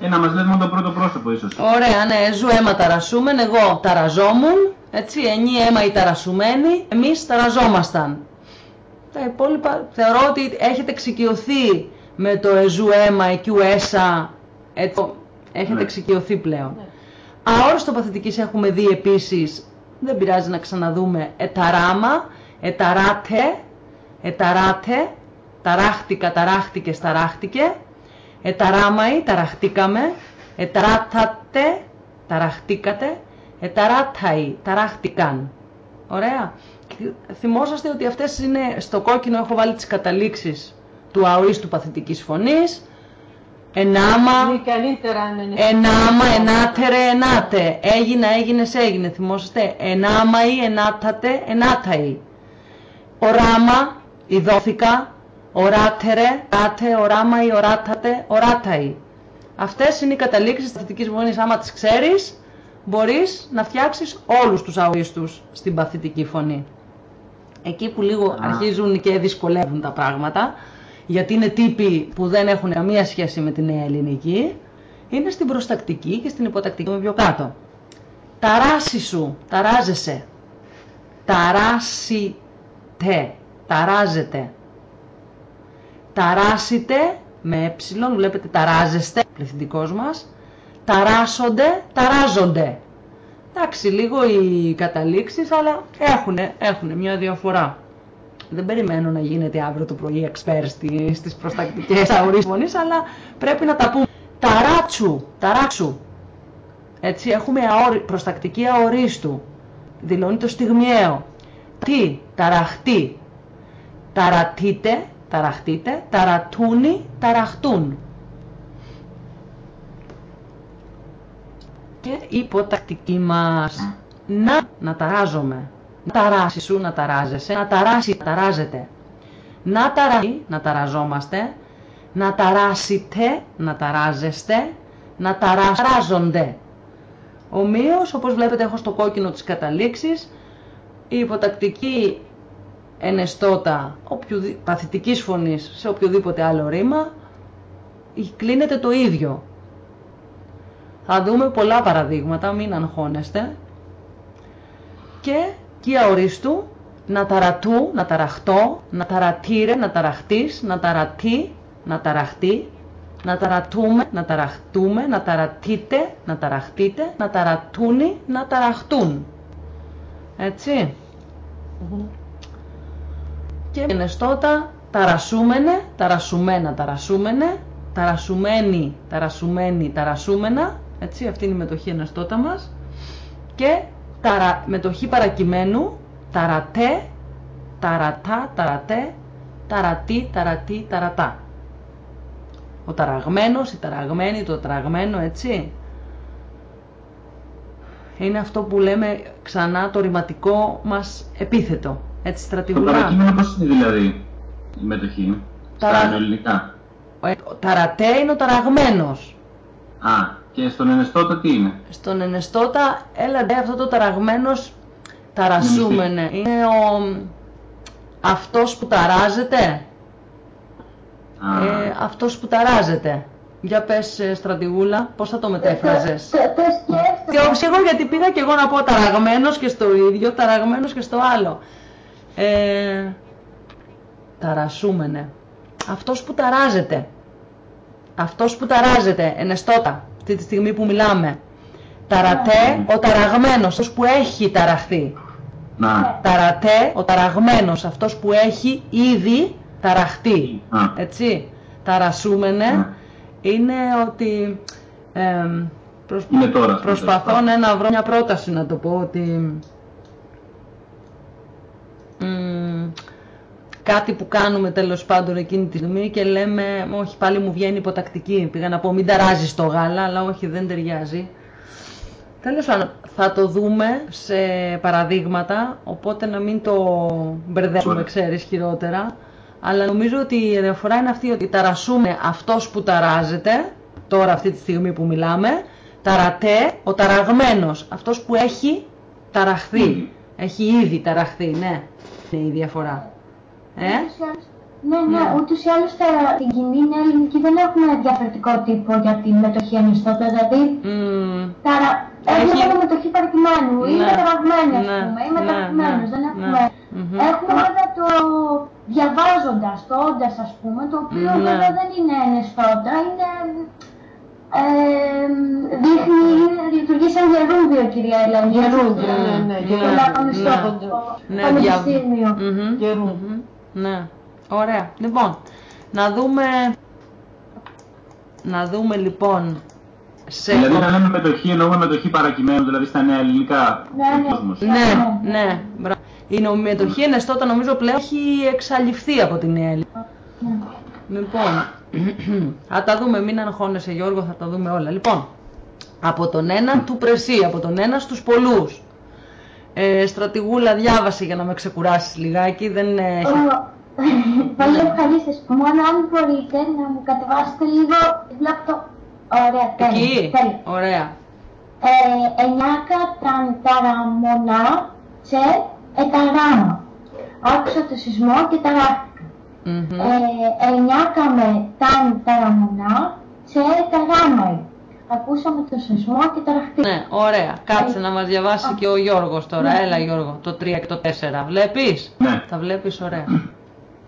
Speaker 2: Ε, να μας λέμε το πρώτο πρόσωπο ίσως.
Speaker 1: Ωραία, ναι, ζου αίμα ταρασούμεν, εγώ ταραζόμουν, έτσι, ενή αίμα η ταρασουμένη, εμείς ταραζόμασταν. Τα υπόλοιπα θεωρώ ότι έχετε εξοικειωθεί με το εζού αίμα, εκείου έσα, έχετε ναι. εξοικειωθεί πλέον. Ναι. Αόριστο παθητικής έχουμε δει επίσης, δεν πειράζει να ξαναδούμε, εταράμα, εταράτε, εταράτε, ταράχτηκα, ταράχτηκες, ταράχτηκε, εταράμαει, ταραχτήκαμε, εταράτατε, ταραχτήκατε, εταράταει, ταράχτηκαν. Ωραία θυμόσαστε ότι αυτές είναι, στο κόκκινο έχω βάλει τις καταλήξεις του αορίστου παθητικής φωνής. Ενάμα, ενάμα, ενάτερε, ενάτε. Έγινα, έγινες, έγινε. Θυμόσαστε; Ενάμαει, ενάτατε, ενάταει. Οράμα, ειδώθηκα. Οράτερε, οράτε, οράμαει, οράτατε, οράταει. Αυτές είναι οι καταλήξεις της παθητικής φωνής. Άμα τις ξέρεις, μπορείς να φτιάξεις όλους τους αορίστους στην παθητική φωνή. Εκεί που λίγο αρχίζουν και δυσκολεύουν τα πράγματα, γιατί είναι τύποι που δεν έχουν καμία σχέση με την νέα ελληνική, είναι στην προστακτική και στην υποτακτική με πιο κάτω. Ταράσει σου, ταράζεσαι. Ταράσιτε, ταράζεται. Ταράσιτε, με ε, βλέπετε ταράζεστε, πληθυντικός μας. Ταράσονται, ταράζονται. Εντάξει, λίγο οι καταλήξεις, αλλά έχουν, έχουν μια διαφορά. Δεν περιμένω να γίνεται αύριο το πρωί εξπέρ στις προστακτικές αγορίες αλλά πρέπει να τα πούμε. Ταράτσου, ταράξου. Έτσι, έχουμε αόρι, προστακτική αορίστου. Δηλώνει το στιγμιαίο. Τι, ταραχτή. Ταρατείτε, ταραχτείτε, ταρατούνι, ταραχτούν. και υποτακτική μας. Να, να ταράζομαι. Να ταράσει σου, να ταράζεσαι. Να ταράσει, να ταράζεται. Να ταράσει, να ταραζόμαστε. Να ταράσετε, να ταράζεστε. Να ταράζονται. Ομοίως, όπως βλέπετε έχω στο κόκκινο τις καταλήξεις, η υποτακτική ενεστώτα παθητικής φωνής σε οποιοδήποτε άλλο ρήμα κλείνεται το ίδιο. Θα δούμε πολλά παραδείγματα, μην αγχώνεστε. Και εκεί αορίστου να ταρατού, να ταραχτώ, να ταρατήρε, να ταραχτείς, να ταρατεί, να ταραχτεί, να ταρατούμε, να ταραχτούμε, να ταρατείτε, να ταραχτείτε, να ταρατούνι, να ταραχτούν. Έτσι. Και ενεστώτα ταρασούμενε, ταρασουμένα, ταρασούμενε, ταρασουμένη, ταρασουμένη, ταρασούμενα. Έτσι, αυτή είναι η μετοχή ενεστώτα μας. Και ταρα, μετοχή παρακειμένου, ταρατέ, ταρατά, ταρατέ, ταρατή, ταρατή, ταρατά. Ο ταραγμένος, η ταραγμένη, το ταραγμένο, έτσι. Είναι αυτό που λέμε ξανά το ρηματικό μας επίθετο. Έτσι
Speaker 2: Το
Speaker 1: στρατηγουλά.
Speaker 2: παρακείμενο πώς είναι δηλαδή η μετοχή,
Speaker 1: Ταρα-
Speaker 2: στα ελληνικά.
Speaker 1: Ο ο ταρατέ είναι ο ταραγμένος.
Speaker 2: Α, και στον ενεστώτα τι είναι;
Speaker 1: Στον ενεστώτα, έλα ντε, αυτό το ταραγμένος ταρασούμενε. Είναι ο... αυτός που ταράζεται.
Speaker 2: Α,
Speaker 1: Ε, αυτός που ταράζεται. Για πες ε, στρατηγούλα, πώς θα το μετέφραζες;
Speaker 4: Το, το σκέφτομαι.
Speaker 1: Και εγώ γιατί πήγα και εγώ να πω ταραγμένος και στο ίδιο, ταραγμένος και στο άλλο. Ε, ταρασούμενε. Αυτός που ταράζεται. Αυτός που ταράζεται, ενεστώτα, αυτή τη στιγμή που μιλάμε. Ταρατέ, ο ταραγμένος, αυτός που έχει ταραχθεί.
Speaker 2: να,
Speaker 1: Ταρατέ, ο ταραγμένος, αυτός που έχει ήδη ταραχτεί.
Speaker 2: α,
Speaker 1: Έτσι. Ταρασούμενε
Speaker 2: Ναι.
Speaker 1: είναι ότι εμ, προσ-
Speaker 2: Είναι τώρα αυτό,
Speaker 1: προσπαθώ
Speaker 2: τέλος
Speaker 1: ναι, να βρω μια πρόταση να το πω ότι μ, κάτι που κάνουμε τέλος πάντων εκείνη τη στιγμή και λέμε όχι πάλι μου βγαίνει υποτακτική πήγα να πω μην ταράζεις το γάλα αλλά όχι δεν ταιριάζει Τέλος πάντων, θα το δούμε σε παραδείγματα, οπότε να μην το μπερδέψουμε,
Speaker 2: Ωραία.
Speaker 1: ξέρεις, χειρότερα. Αλλά νομίζω ότι η διαφορά είναι αυτή ότι ταρασούμε αυτός που ταράζεται, τώρα αυτή τη στιγμή που μιλάμε, ταρατέ, ο ταραγμένος, αυτός που έχει ταραχθεί.
Speaker 2: Ήδη.
Speaker 1: Έχει ήδη ταραχθεί, ναι. Είναι η διαφορά. Ε;
Speaker 4: Ούτως ή άλλως- Ναι, ναι,
Speaker 1: Ναι.
Speaker 4: ούτως ή άλλως στα- την κοινή ελληνική δεν έχουμε διαφορετικό τύπο για τη μετοχή ανιστότητα. Δηλαδή,
Speaker 1: Μμμ,
Speaker 4: ταρα...
Speaker 1: Έχει-
Speaker 4: έχουμε μετοχή παρακειμένου,
Speaker 1: Ναι,
Speaker 4: είμαι ταραγμένη ας
Speaker 1: ναι,
Speaker 4: πούμε, είμαι
Speaker 1: ναι,
Speaker 4: ταραγμένος,
Speaker 1: ναι,
Speaker 4: δεν
Speaker 1: ναι,
Speaker 4: έχουμε...
Speaker 1: μμμ.
Speaker 4: Έχουμε βέβαια το διαβάζοντας, το όντας ας πούμε, το οποίο
Speaker 1: Ναι.
Speaker 4: βέβαια δεν είναι εναιστώτα, είναι... Ε, δείχνει, λειτουργεί σαν γερούδιο κυρία Ελένη.
Speaker 3: Γερούδιο, ναι, ναι,
Speaker 4: Το
Speaker 3: γερούδιο.
Speaker 4: λάβαμε στο
Speaker 1: Ναι,
Speaker 4: πανεπιστήμιο.
Speaker 1: Μμμ,
Speaker 3: Γερού.
Speaker 1: μμμ, Ναι, ωραία. Λοιπόν, να δούμε... Να δούμε λοιπόν σε...
Speaker 2: Δηλαδή να λέμε μετοχή εννοούμε μετοχή παρακειμένου, δηλαδή στα νέα ελληνικά
Speaker 4: Ναι,
Speaker 2: ο
Speaker 4: ναι.
Speaker 2: κόσμος.
Speaker 1: Ναι, ναι, μπρα- Η νομιμετοχή ενεστώτα νομίζω πλέον έχει εξαλειφθεί από την νέα Ελλήνη. Λοιπόν, [clears throat] θα τα δούμε, μην αγχώνεσαι Γιώργο, θα τα δούμε όλα. Λοιπόν, από τον ένα του πρεσί, από τον ένα στους πολλούς. Ε, στρατηγούλα διάβασε για να με ξεκουράσεις λιγάκι, δεν έχει...
Speaker 4: Ω, Πολύ ευχαρίστηση. Μόνο αν μπορείτε να μου κατεβάσετε λίγο. Βλέπω το. Ωραία, τέλεια.
Speaker 1: Εκεί,
Speaker 4: τέλεια.
Speaker 1: ωραία.
Speaker 4: Ε, εννιάκα ταν ταραμονά τσε εταράμα. Άκουσα το σεισμό και ταράχτηκα.
Speaker 1: Μμμ.
Speaker 4: Ε, εννιάκα με ταν ταραμονά τσε εταράμα. Ακούσαμε το σεισμό και ταραχτήκα.
Speaker 1: Ναι, ωραία. Κάτσε να μας διαβάσει και ο Γιώργος τώρα. Έλα Γιώργο, το 3 και το 4. Βλέπεις;
Speaker 2: Ναι.
Speaker 1: Τα βλέπεις ωραία.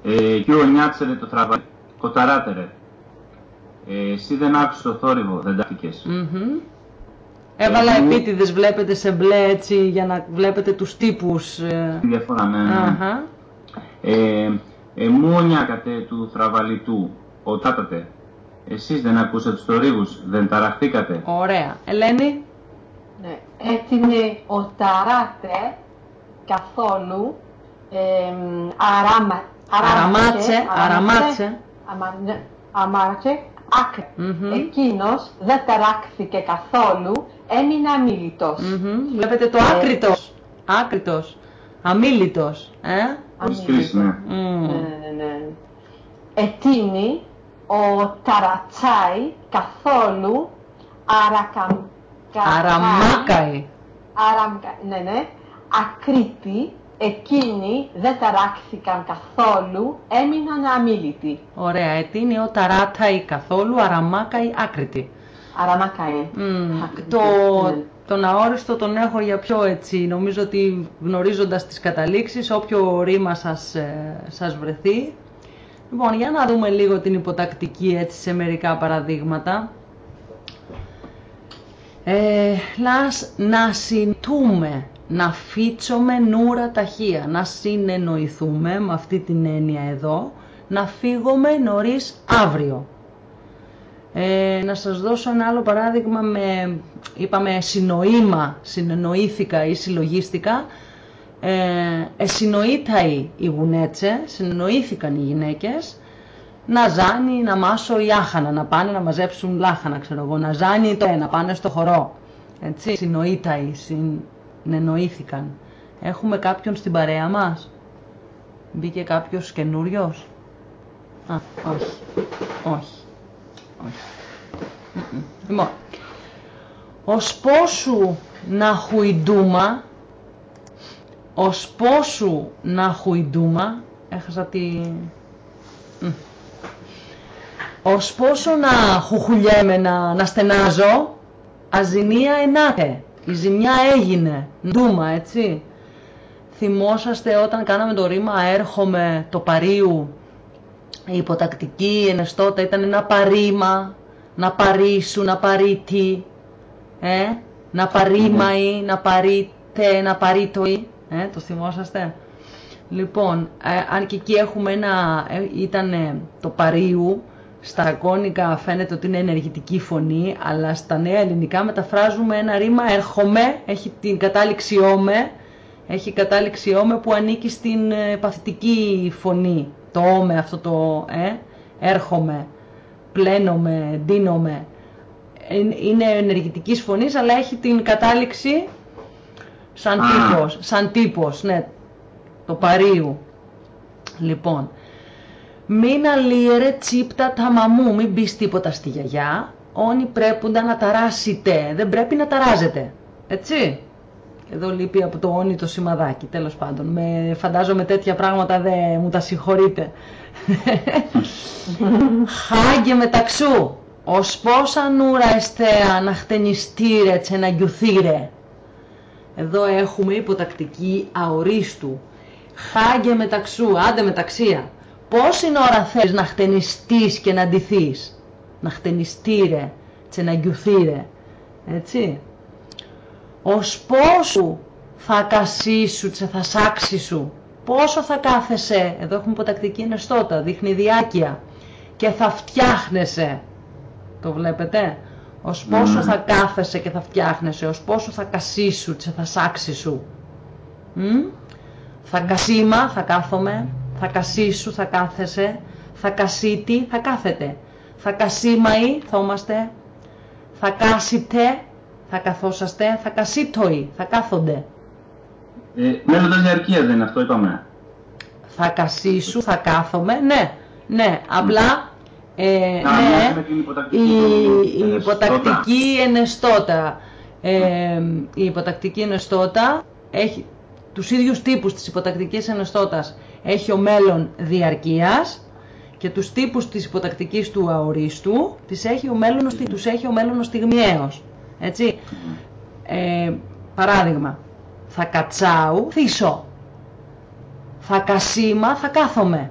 Speaker 2: Ε, και ο νιάτσερε το θραβά, κοταράτερε. Ε, εσύ δεν άκουσες το θόρυβο, δεν τάχτηκες.
Speaker 1: Μμμ. Έβαλα
Speaker 2: Εγώ-
Speaker 1: επίτηδες, βλέπετε σε μπλε έτσι, για να βλέπετε τους τύπους. ε.
Speaker 2: Τι διαφορά, ναι, ναι.
Speaker 1: Αχα.
Speaker 2: Ε, ε, μου νιάκατε του θραβαλιτού, ο τάτατε. Εσείς δεν ακούσατε τους θορύβους, δεν ταραχτήκατε.
Speaker 1: Ωραία. Ελένη;
Speaker 3: Ναι. Έτσι είναι ο ταράτε καθόλου εμ, αράμα,
Speaker 1: Αραμάτσε, αραμάτσε.
Speaker 3: αμα- ναι, αμάρτσε, άκρη.
Speaker 1: Μμμ.
Speaker 3: Εκείνος δεν ταράχθηκε καθόλου, έμεινε αμήλυτος.
Speaker 1: Μμμ. Βλέπετε το άκριτος. Άκριτος. Αμήλυτος. Ε;
Speaker 2: Χωρίς
Speaker 3: Αμήλυτος.
Speaker 2: κρίση, ναι.
Speaker 1: Μμ.
Speaker 3: Ναι, ναι, ναι. Ετίνη, ο ταρατσάι καθόλου αρακαμ...
Speaker 1: Αραμάκαη.
Speaker 3: Αραμκα... Ναι, ναι. Ακρίτη, εκείνοι δεν ταράχθηκαν καθόλου, έμειναν αμήλυτοι.
Speaker 1: Ωραία. Ετίνη ο ταράταη καθόλου, αραμάκαη άκρητη.
Speaker 3: Αραμακαί.
Speaker 1: Μμ.
Speaker 3: Άκρητη,
Speaker 1: Το,
Speaker 3: ναι.
Speaker 1: τον αόριστο τον έχω για πιο έτσι, νομίζω ότι γνωρίζοντας τις καταλήξεις, όποιο ρήμα σας, ε, σας βρεθεί. Λοιπόν, για να δούμε λίγο την υποτακτική έτσι σε μερικά παραδείγματα. Ε, λας, να συντούμε, να φύτσουμε νούρα ταχεία, να συνεννοηθούμε με αυτή την έννοια εδώ, να φύγουμε νωρίς αύριο. Ε, να σας δώσω ένα άλλο παράδειγμα με, είπαμε, συνοήμα, συνεννοήθηκα ή συλλογίστηκα. Ε, εσυνοήταει η γουνέτσε, συνεννοήθηκαν οι γυναίκες, να ζάνει, να μάσω η άχανα, να πάνε να μαζέψουν λάχανα, ξέρω εγώ, να ζάνει το να πάνε στο χορό. Έτσι, συνοήταει, συνεννοήθηκαν. Έχουμε κάποιον στην παρέα μας; Μπήκε κάποιος καινούριος; Α, όχι. Όχι. Λοιπόν, ως πόσου να χουιντούμα, ως πόσου να χουιντούμα, έχασα τη... Ως πόσο να χουχουλιέμαι, να, να στενάζω, αζημία ενάτε. Η ζημιά έγινε. Ντούμα, έτσι. Θυμόσαστε όταν κάναμε το ρήμα έρχομαι το παρίου, η υποτακτική ενεστώτα ήταν ένα παρήμα, να παρήσου, να παρήτη, ε, να παρήμαει, να παρήτε, να παρήτοει, ε, το θυμόσαστε; Λοιπόν, ε, αν και εκεί έχουμε ένα, ε, ήταν το παρίου, στα ακόνικα φαίνεται ότι είναι ενεργητική φωνή, αλλά στα νέα ελληνικά μεταφράζουμε ένα ρήμα έρχομαι, έχει την κατάληξη όμε, έχει κατάληξη όμε που ανήκει στην ε, παθητική φωνή, το όμε αυτό το ε, έρχομαι πλένομαι, ντύνομαι. Είναι ενεργητικής φωνής, αλλά έχει την κατάληξη σαν τύπος, σαν τύπος, ναι, το παρίου. Λοιπόν, μην αλίερε τσίπτα τα μαμού, μην μπει τίποτα στη γιαγιά, όνει πρέποντα να ταράσετε, δεν πρέπει να ταράζετε, έτσι. Εδώ λείπει από το όνει το σημαδάκι, τέλος πάντων. Με, φαντάζομαι τέτοια πράγματα δεν μου τα συγχωρείτε. [laughs] Χάγε μεταξού, ως πόσα νούρα εστέα να χτενιστήρε τσε να γκιουθήρε. Εδώ έχουμε υποτακτική αορίστου. Χάγε μεταξού, άντε μεταξία. Πόση ώρα θέλεις να χτενιστείς και να ντυθείς; Να χτενιστήρε τσε να γκιουθήρε. Έτσι. Ως πόσου θα κασίσου τσε θα σάξει σου πόσο θα κάθεσαι, εδώ έχουμε υποτακτική ενεστώτα, δείχνει διάκεια και θα φτιάχνεσαι, το βλέπετε, ως πόσο θα κάθεσαι και θα φτιάχνεσαι, ως πόσο θα κασίσου και θα σάξει σου. Θα κασίμα, θα κάθομαι, θα κασίσου, θα κάθεσαι, θα κασίτι, θα κάθεται. Θα κασίμαει, θα είμαστε, θα κάσιτε, θα καθόσαστε, θα κασίτοοι, θα κάθονται.
Speaker 2: Ε, μέλλοντας διαρκεία δεν είναι αυτό, είπαμε.
Speaker 1: Θα κασίσου, θα κάθομαι, ναι, ναι, απλά ε, ναι, η, η υποτακτική ενεστώτα. Ε, η υποτακτική ενεστώτα έχει τους ίδιους τύπους της υποτακτικής ενεστώτας. Έχει ο μέλλον διαρκείας και τους τύπους της υποτακτικής του αορίστου τις έχει ο μέλλον, τους έχει ο μέλλον στιγμιαίος. Έτσι. Ε, παράδειγμα, θα κατσάου, θύσω. Θα κασίμα, θα κάθομαι.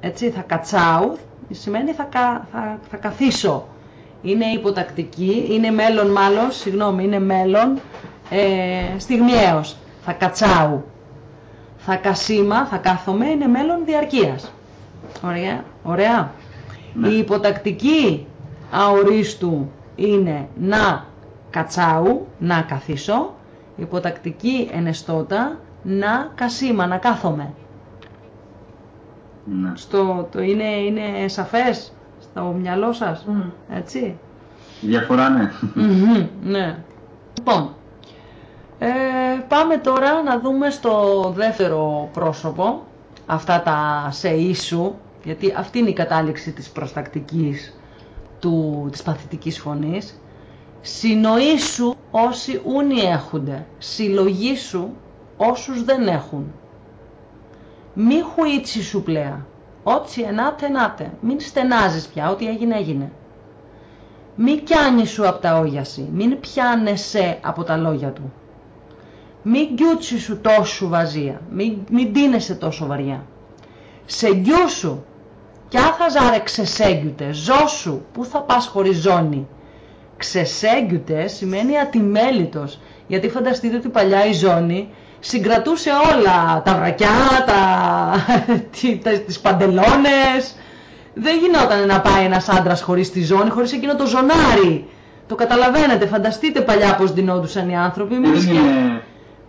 Speaker 1: Έτσι, θα κατσάου, σημαίνει θα, θα, θα καθίσω. Είναι υποτακτική, είναι μέλλον μάλλον, συγγνώμη, είναι μέλλον ε, στιγμιαίος. Θα κατσάου. Θα κασίμα, θα κάθομαι, είναι μέλλον διαρκείας. Ωραία. Ωραία. Ναι. Η υποτακτική αορίστου είναι να κατσάου, να καθίσω υποτακτική ενεστώτα να κασίμα, να κάθομαι.
Speaker 2: Ναι.
Speaker 1: Στο, το είναι, είναι σαφές στο μυαλό σας, έτσι;
Speaker 2: Διαφορά, ναι.
Speaker 1: ναι. Λοιπόν, ε, πάμε τώρα να δούμε στο δεύτερο πρόσωπο αυτά τα σε ίσου, γιατί αυτή είναι η κατάληξη της προστακτικής του, της παθητικής φωνής Συνοήσου όσοι ούνοι έχουνε, συλλογήσου όσους δεν έχουν. Μη χουίτσι σου πλέα, ότσι ενάτε ενάτε, μην στενάζεις πια, ό,τι έγινε έγινε. Μη πιάνει σου από τα όγια σου, μην πιάνεσαι από τα λόγια του. Μην γκιούτσι σου τόσο βαζία, μην, μην τίνεσαι τόσο βαριά. Σε γκιού σου, κι άθαζα ξεσέγγιουτε, ζώσου, πού θα πας χωρίς ζώνη; Ξεσέγγιουτε σημαίνει ατιμέλητος, γιατί φανταστείτε ότι παλιά η ζώνη συγκρατούσε όλα, τα βρακιά, [laughs] τα, τις παντελόνες. Δεν γινόταν να πάει ένας άντρας χωρίς τη ζώνη, χωρίς εκείνο το ζωνάρι. Το καταλαβαίνετε, φανταστείτε παλιά πώς δινόντουσαν οι άνθρωποι.
Speaker 2: Ε, δεν είναι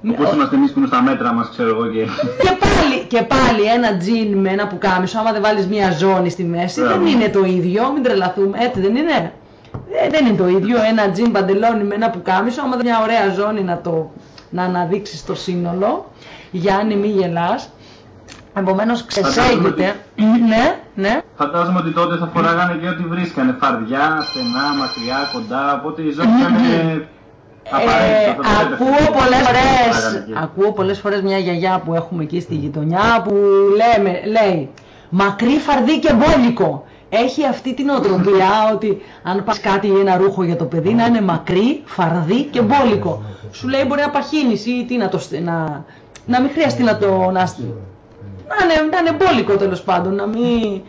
Speaker 2: όπως είμαστε εμείς που είναι στα μέτρα μας, ξέρω εγώ και... [laughs]
Speaker 1: και, πάλι, και πάλι ένα τζιν με ένα πουκάμισο, άμα δεν βάλεις μια ζώνη στη μέση, δεν είναι το ίδιο, μην τρελαθούμε, έτσι δεν είναι; Ε, δεν είναι το ίδιο, ένα τζιν παντελόνι με ένα πουκάμισο, άμα δεν μια ωραία ζώνη να το να αναδείξεις το σύνολο. Γιάννη, μη γελάς. Επομένως ξεσέγγεται. ναι, ναι.
Speaker 2: Φαντάζομαι ότι τότε θα φοράγανε και ό,τι βρίσκανε. Φαρδιά, στενά, μακριά, κοντά. Οπότε η ζώνη ήταν.
Speaker 1: Ε, ακούω πολλές φορές, ακούω πολλές φορές μια γιαγιά που έχουμε εκεί στη γειτονιά που λέμε, λέει μακρύ φαρδί και μπόλικο. Έχει αυτή την οτροπία ότι αν πας κάτι ή ένα ρούχο για το παιδί να είναι μακρύ, φαρδί και μπόλικο. Σου λέει μπορεί να παχύνεις ή τι να το, να, να μην χρειαστεί να το, να, να, είναι, να είναι μπόλικο τέλος πάντων, να, μην,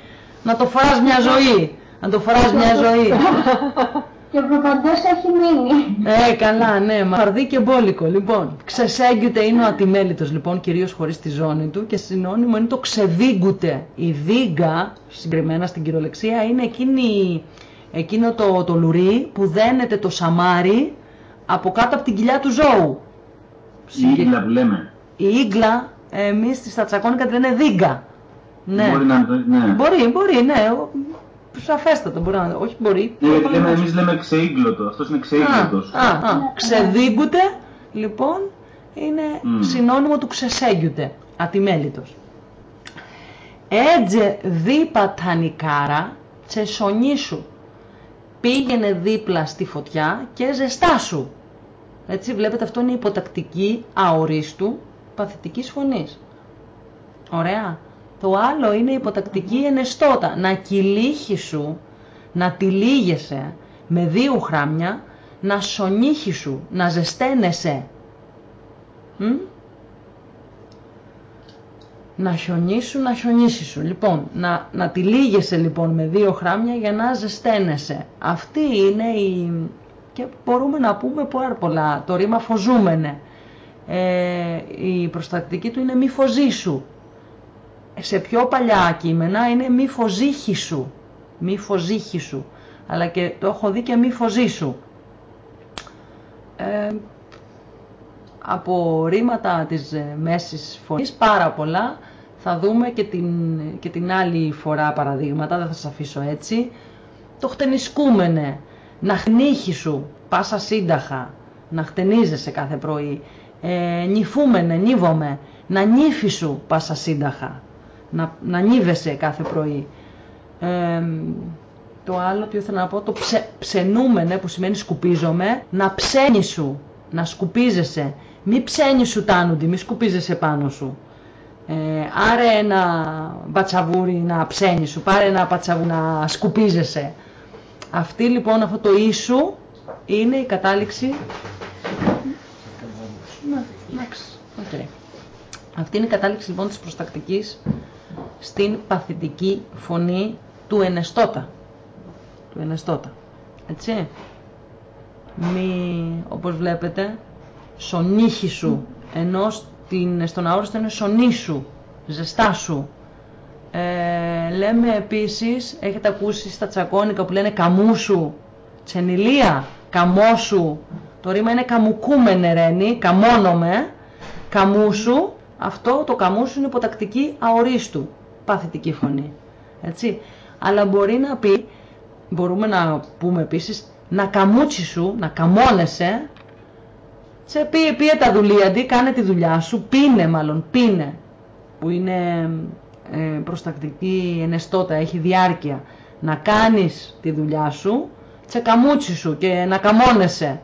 Speaker 1: να το φοράς μια ζωή. Να το φοράς μια ζωή. [laughs]
Speaker 4: Και ο προπαντός έχει μείνει.
Speaker 1: Ε, καλά, ναι, μαρδί και μπόλικο. Λοιπόν, ξεσέγγιουτε είναι ο ατιμέλητος, λοιπόν, κυρίως χωρίς τη ζώνη του και συνώνυμο είναι το ξεδίγκουτε. Η δίγκα, συγκεκριμένα στην κυριολεξία, είναι εκείνη, εκείνο το, το λουρί που δένεται το σαμάρι από κάτω από την κοιλιά του ζώου.
Speaker 2: Η ίγκλα που λέμε.
Speaker 1: Η ίγκλα, εμείς στα τσακώνικα τη λένε δίγκα.
Speaker 2: Ναι. Μπορεί να ναι.
Speaker 1: Μπορεί, μπορεί, ναι. Σαφέστατα μπορεί να Όχι μπορεί.
Speaker 2: Ναι, γιατί λέμε, εμείς λέμε ξεήγκλωτο. Αυτός είναι ξεήγκλωτος.
Speaker 1: Α, α, Ξεδίγκουτε, λοιπόν, είναι mm. συνώνυμο του ξεσέγγιουτε. Ατιμέλητος. Έτζε δίπα τανικάρα τσεσονίσου. Πήγαινε δίπλα στη φωτιά και ζεστάσου. Έτσι βλέπετε αυτό είναι υποτακτική αορίστου παθητικής φωνής. Ωραία. Το άλλο είναι υποτακτική ενεστώτα. Να κυλήχει σου, να τυλίγεσαι με δύο χράμια, να σονίχει σου, να ζεσταίνεσαι. Μ; Να χιονίσου, να χιονίσει σου. Λοιπόν, να, να τυλίγεσαι λοιπόν με δύο χράμια για να ζεσταίνεσαι. Αυτή είναι η... και μπορούμε να πούμε πάρα πολλά. Το ρήμα φωζούμενε. Ε, η προστακτική του είναι μη φωζήσου σε πιο παλιά κείμενα είναι μη φωζήχη σου, μη φωζήχη σου, αλλά και το έχω δει και μη φωζήσου. Ε, από ρήματα της ε, μέσης φωνής πάρα πολλά, θα δούμε και την, και την άλλη φορά παραδείγματα, δεν θα σας αφήσω έτσι. Το χτενισκούμενε, να χνίχει σου, πάσα σύνταχα, να χτενίζεσαι κάθε πρωί. Ε, νυφούμενε, νύβομαι, να νύφει σου πάσα σύνταχα να, να νύβεσαι κάθε πρωί. το άλλο που ήθελα να πω, το ψε, ψενούμενε που σημαίνει σκουπίζομαι, να ψένει σου, να σκουπίζεσαι. Μη ψένει σου τάνουντι, μη σκουπίζεσαι πάνω σου. Ε, άρε ένα μπατσαβούρι να ψένει σου, πάρε ένα μπατσαβούρι να σκουπίζεσαι. Αυτή λοιπόν αυτό το ίσου είναι η κατάληξη... Αυτή είναι η κατάληξη λοιπόν της προστακτικής στην παθητική φωνή του ενεστώτα. Του ενεστώτα. Έτσι. Μη, όπως βλέπετε, σονίχη σου, ενώ στην, στον αόριστο είναι σονί σου, ζεστά σου. Ε, λέμε επίσης, έχετε ακούσει στα τσακώνικα που λένε καμούσου, τσενιλία, καμόσου. Το ρήμα είναι καμουκούμενε ρένι, καμόνομαι, καμούσου. Αυτό το καμούσου είναι υποτακτική αορίστου παθητική φωνή. Έτσι. Αλλά μπορεί να πει, μπορούμε να πούμε επίσης, να καμούτσι σου, να καμώνεσαι, σε πει, πει τα δουλεία αντί, κάνε τη δουλειά σου, πίνε μάλλον, πίνε, που είναι ε, προστακτική ενεστώτα, έχει διάρκεια. Να κάνεις τη δουλειά σου, καμούτσι σου και να καμώνεσαι.